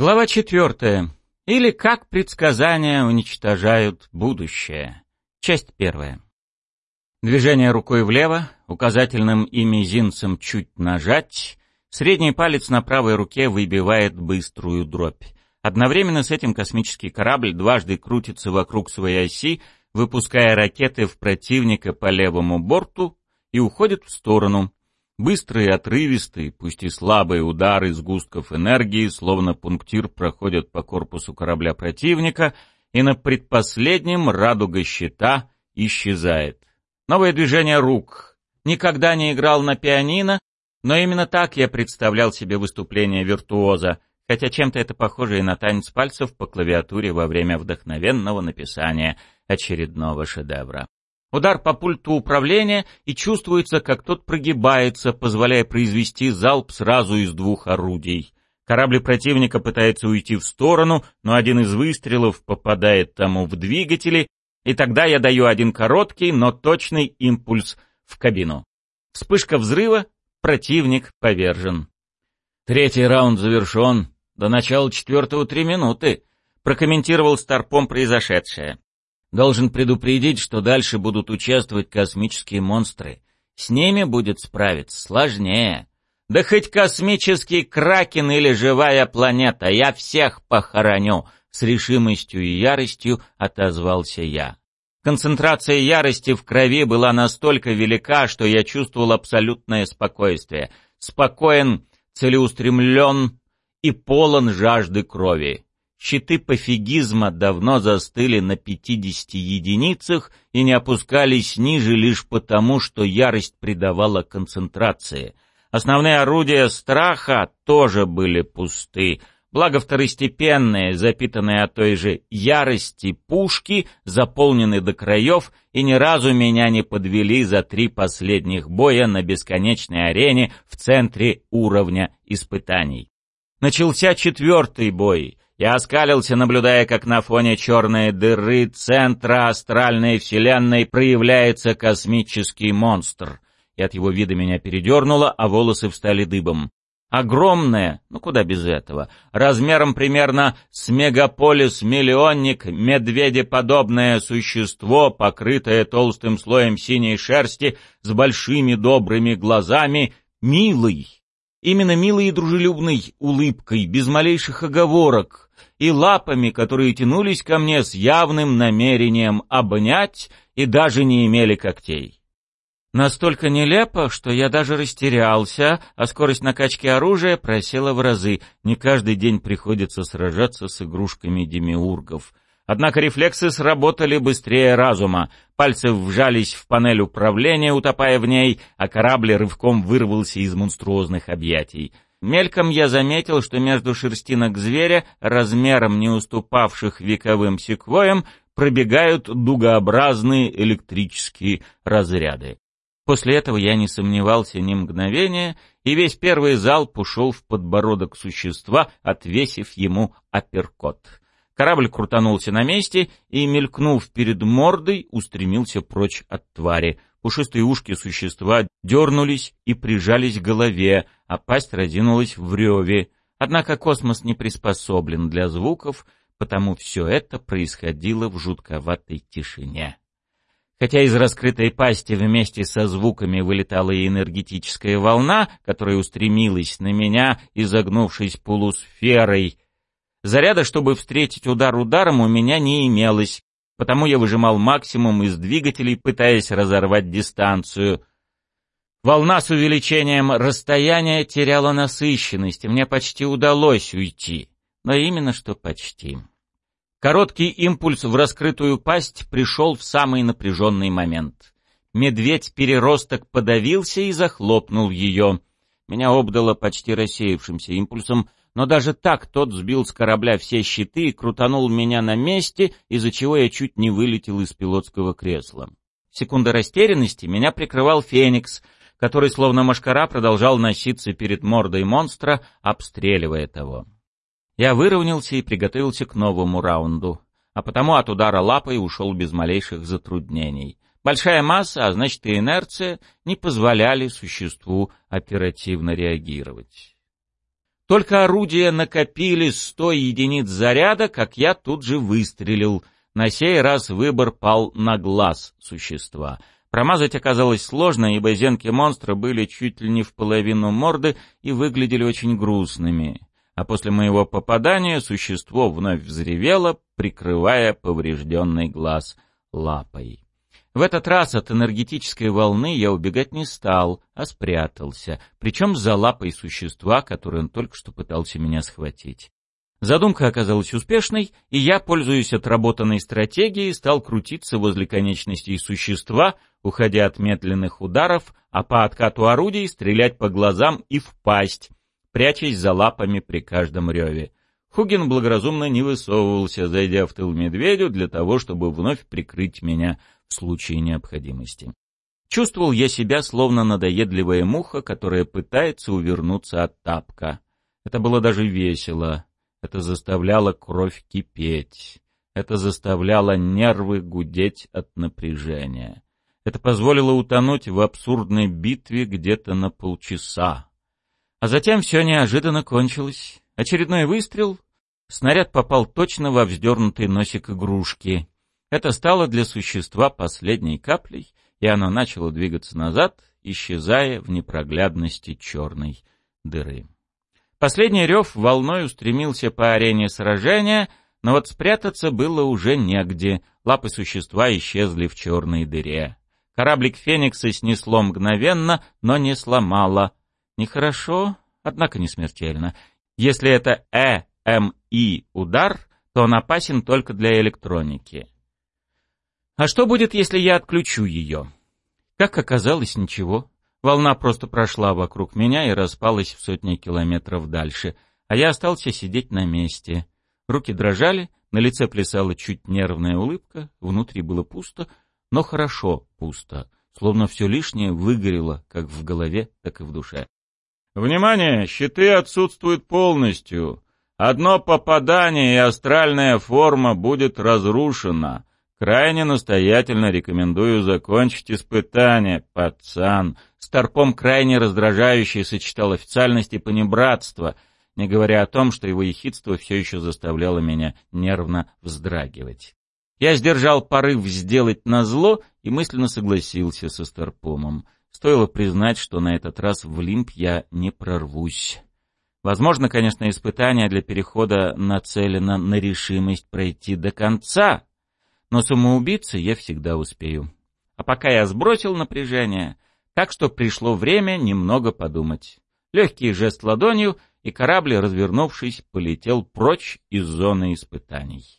Глава четвертая. Или как предсказания уничтожают будущее. Часть первая. Движение рукой влево, указательным и мизинцем чуть нажать, средний палец на правой руке выбивает быструю дробь. Одновременно с этим космический корабль дважды крутится вокруг своей оси, выпуская ракеты в противника по левому борту и уходит в сторону, Быстрые, отрывистые, пусть и слабые удары сгустков энергии, словно пунктир, проходят по корпусу корабля противника, и на предпоследнем радуга щита исчезает. Новое движение рук. Никогда не играл на пианино, но именно так я представлял себе выступление виртуоза, хотя чем-то это похоже и на танец пальцев по клавиатуре во время вдохновенного написания очередного шедевра. Удар по пульту управления, и чувствуется, как тот прогибается, позволяя произвести залп сразу из двух орудий. Корабль противника пытается уйти в сторону, но один из выстрелов попадает тому в двигатели, и тогда я даю один короткий, но точный импульс в кабину. Вспышка взрыва, противник повержен. Третий раунд завершен. До начала четвертого три минуты. Прокомментировал Старпом произошедшее. Должен предупредить, что дальше будут участвовать космические монстры. С ними будет справиться сложнее. Да хоть космический кракен или живая планета, я всех похороню, с решимостью и яростью отозвался я. Концентрация ярости в крови была настолько велика, что я чувствовал абсолютное спокойствие. Спокоен, целеустремлен и полон жажды крови. Щиты пофигизма давно застыли на 50 единицах и не опускались ниже лишь потому, что ярость придавала концентрации. Основные орудия страха тоже были пусты, благо второстепенные, запитанные от той же ярости пушки, заполнены до краев и ни разу меня не подвели за три последних боя на бесконечной арене в центре уровня испытаний. Начался четвертый бой — я оскалился, наблюдая, как на фоне черной дыры центра астральной вселенной проявляется космический монстр. И от его вида меня передернуло, а волосы встали дыбом. Огромное, ну куда без этого, размером примерно с мегаполис-миллионник, медведеподобное существо, покрытое толстым слоем синей шерсти, с большими добрыми глазами, милый. Именно милой и дружелюбной улыбкой, без малейших оговорок — и лапами, которые тянулись ко мне с явным намерением обнять и даже не имели когтей. Настолько нелепо, что я даже растерялся, а скорость накачки оружия просела в разы. Не каждый день приходится сражаться с игрушками демиургов. Однако рефлексы сработали быстрее разума. Пальцы вжались в панель управления, утопая в ней, а корабль рывком вырвался из монструозных объятий. Мельком я заметил, что между шерстинок зверя, размером не уступавших вековым секвоям, пробегают дугообразные электрические разряды. После этого я не сомневался ни мгновения, и весь первый залп ушел в подбородок существа, отвесив ему апперкот. Корабль крутанулся на месте и, мелькнув перед мордой, устремился прочь от твари. Пушистые ушки существа дернулись и прижались к голове, а пасть разинулась в реве. Однако космос не приспособлен для звуков, потому все это происходило в жутковатой тишине. Хотя из раскрытой пасти вместе со звуками вылетала и энергетическая волна, которая устремилась на меня, изогнувшись полусферой, заряда, чтобы встретить удар ударом, у меня не имелось, потому я выжимал максимум из двигателей, пытаясь разорвать дистанцию. Волна с увеличением расстояния теряла насыщенность, и мне почти удалось уйти. Но именно что почти. Короткий импульс в раскрытую пасть пришел в самый напряженный момент. Медведь-переросток подавился и захлопнул ее. Меня обдало почти рассеявшимся импульсом, но даже так тот сбил с корабля все щиты и крутанул меня на месте, из-за чего я чуть не вылетел из пилотского кресла. Секунда растерянности меня прикрывал Феникс, который словно машкара продолжал носиться перед мордой монстра, обстреливая того. Я выровнялся и приготовился к новому раунду, а потому от удара лапой ушел без малейших затруднений. Большая масса, а значит и инерция, не позволяли существу оперативно реагировать. Только орудия накопили сто единиц заряда, как я тут же выстрелил. На сей раз выбор пал на глаз существа. Промазать оказалось сложно, ибо зенки монстра были чуть ли не в половину морды и выглядели очень грустными. А после моего попадания существо вновь взревело, прикрывая поврежденный глаз лапой. В этот раз от энергетической волны я убегать не стал, а спрятался, причем за лапой существа, которое он только что пытался меня схватить. Задумка оказалась успешной, и я, пользуясь отработанной стратегией, стал крутиться возле конечностей существа, уходя от медленных ударов, а по откату орудий стрелять по глазам и в пасть, прячась за лапами при каждом реве. Хугин благоразумно не высовывался, зайдя в тыл медведю для того, чтобы вновь прикрыть меня в случае необходимости. Чувствовал я себя словно надоедливая муха, которая пытается увернуться от тапка. Это было даже весело. Это заставляло кровь кипеть. Это заставляло нервы гудеть от напряжения. Это позволило утонуть в абсурдной битве где-то на полчаса. А затем все неожиданно кончилось. Очередной выстрел. Снаряд попал точно во вздернутый носик игрушки. Это стало для существа последней каплей, и оно начало двигаться назад, исчезая в непроглядности черной дыры. Последний рев волной устремился по арене сражения, но вот спрятаться было уже негде, лапы существа исчезли в черной дыре. Кораблик Феникса снесло мгновенно, но не сломало. Нехорошо, однако не смертельно. Если это ЭМИ удар, то он опасен только для электроники. А что будет, если я отключу ее? Как оказалось, ничего. Волна просто прошла вокруг меня и распалась в сотни километров дальше, а я остался сидеть на месте. Руки дрожали, на лице плясала чуть нервная улыбка, внутри было пусто, но хорошо пусто, словно все лишнее выгорело как в голове, так и в душе. «Внимание! Щиты отсутствуют полностью. Одно попадание и астральная форма будет разрушена. Крайне настоятельно рекомендую закончить испытание, пацан. Старпом крайне раздражающий сочетал официальность и понебратство, не говоря о том, что его ехидство все еще заставляло меня нервно вздрагивать. Я сдержал порыв сделать назло и мысленно согласился со Старпомом. Стоило признать, что на этот раз в лимб я не прорвусь. Возможно, конечно, испытание для перехода нацелено на решимость пройти до конца, но самоубийцы я всегда успею. А пока я сбросил напряжение, так что пришло время немного подумать. Легкий жест ладонью, и корабль, развернувшись, полетел прочь из зоны испытаний.